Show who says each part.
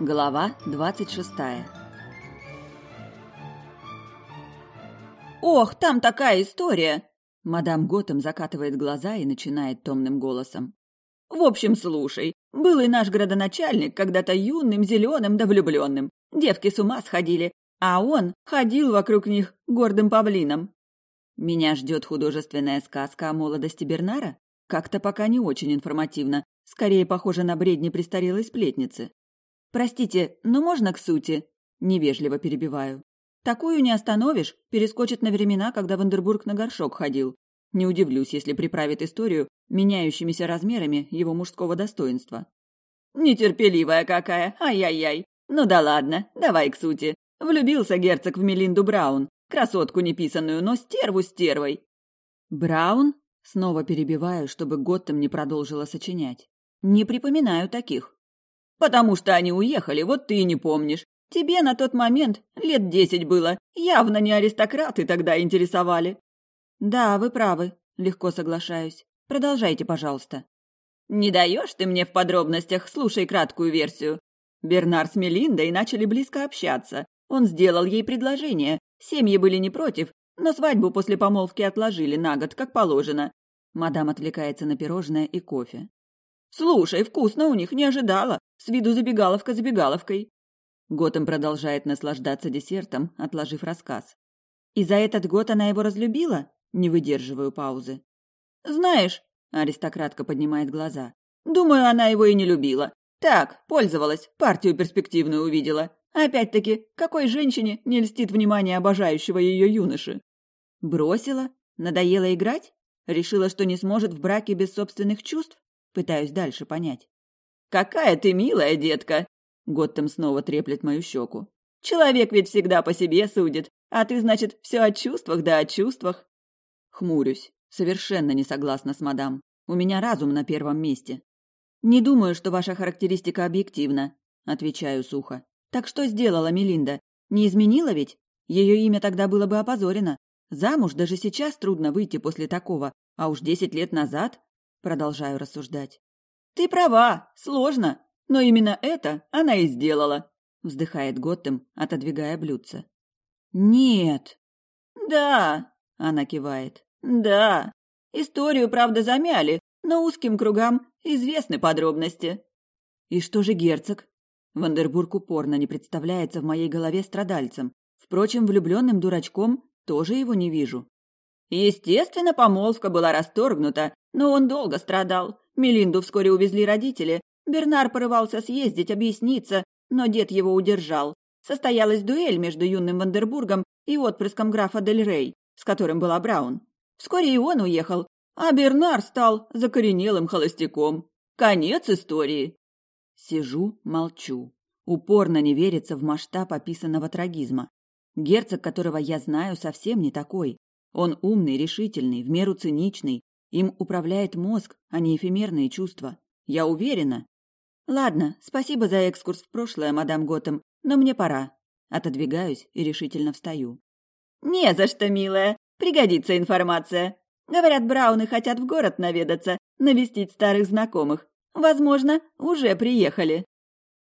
Speaker 1: Глава двадцать шестая «Ох, там такая история!» Мадам Готэм закатывает глаза и начинает томным голосом. «В общем, слушай, был и наш градоначальник когда-то юным, зеленым да влюбленным. Девки с ума сходили, а он ходил вокруг них гордым павлином. Меня ждет художественная сказка о молодости Бернара? Как-то пока не очень информативно, скорее похоже на бредни престарелой сплетницы. «Простите, но можно к сути?» Невежливо перебиваю. «Такую не остановишь, перескочит на времена, когда Вандербург на горшок ходил. Не удивлюсь, если приправит историю меняющимися размерами его мужского достоинства». «Нетерпеливая какая! Ай-яй-яй! Ну да ладно, давай к сути. Влюбился герцог в Мелинду Браун, красотку неписанную, но стерву стервой. Браун? Снова перебиваю, чтобы Готтем не продолжила сочинять. Не припоминаю таких. Потому что они уехали, вот ты и не помнишь. Тебе на тот момент лет десять было. Явно не аристократы тогда интересовали. Да, вы правы, легко соглашаюсь. Продолжайте, пожалуйста. Не даешь ты мне в подробностях, слушай краткую версию. Бернар с Мелиндой начали близко общаться, он сделал ей предложение. Семьи были не против, но свадьбу после помолвки отложили на год, как положено. Мадам отвлекается на пирожное и кофе. «Слушай, вкусно у них, не ожидала. С виду забегаловка забегаловкой». Готэм продолжает наслаждаться десертом, отложив рассказ. «И за этот год она его разлюбила?» Не выдерживаю паузы. «Знаешь», — аристократка поднимает глаза, «думаю, она его и не любила. Так, пользовалась, партию перспективную увидела. Опять-таки, какой женщине не льстит внимание обожающего ее юноши? Бросила? Надоело играть? Решила, что не сможет в браке без собственных чувств? Пытаюсь дальше понять. «Какая ты милая, детка!» Готтем снова треплет мою щеку. «Человек ведь всегда по себе судит, а ты, значит, все о чувствах да о чувствах». Хмурюсь. Совершенно не согласна с мадам. У меня разум на первом месте. «Не думаю, что ваша характеристика объективна», — отвечаю сухо. Так что сделала Мелинда? Не изменила ведь? Ее имя тогда было бы опозорено. Замуж даже сейчас трудно выйти после такого, а уж десять лет назад... Продолжаю рассуждать. Ты права, сложно, но именно это она и сделала, вздыхает Готтем, отодвигая блюдце. Нет. Да, она кивает. Да. Историю, правда, замяли, но узким кругам известны подробности. И что же герцог? Вандербург упорно не представляется в моей голове страдальцем. Впрочем, влюбленным дурачком тоже его не вижу. Естественно, помолвка была расторгнута, но он долго страдал. Мелинду вскоре увезли родители. Бернар порывался съездить, объясниться, но дед его удержал. Состоялась дуэль между юным Вандербургом и отпрыском графа Дель Рей, с которым была Браун. Вскоре и он уехал, а Бернар стал закоренелым холостяком. Конец истории. Сижу, молчу. Упорно не верится в масштаб описанного трагизма. Герцог, которого я знаю, совсем не такой. Он умный, решительный, в меру циничный. Им управляет мозг, а не эфемерные чувства. Я уверена. Ладно, спасибо за экскурс в прошлое, мадам Готэм, но мне пора. Отодвигаюсь и решительно встаю. Не за что, милая. Пригодится информация. Говорят, Брауны хотят в город наведаться, навестить старых знакомых. Возможно, уже приехали.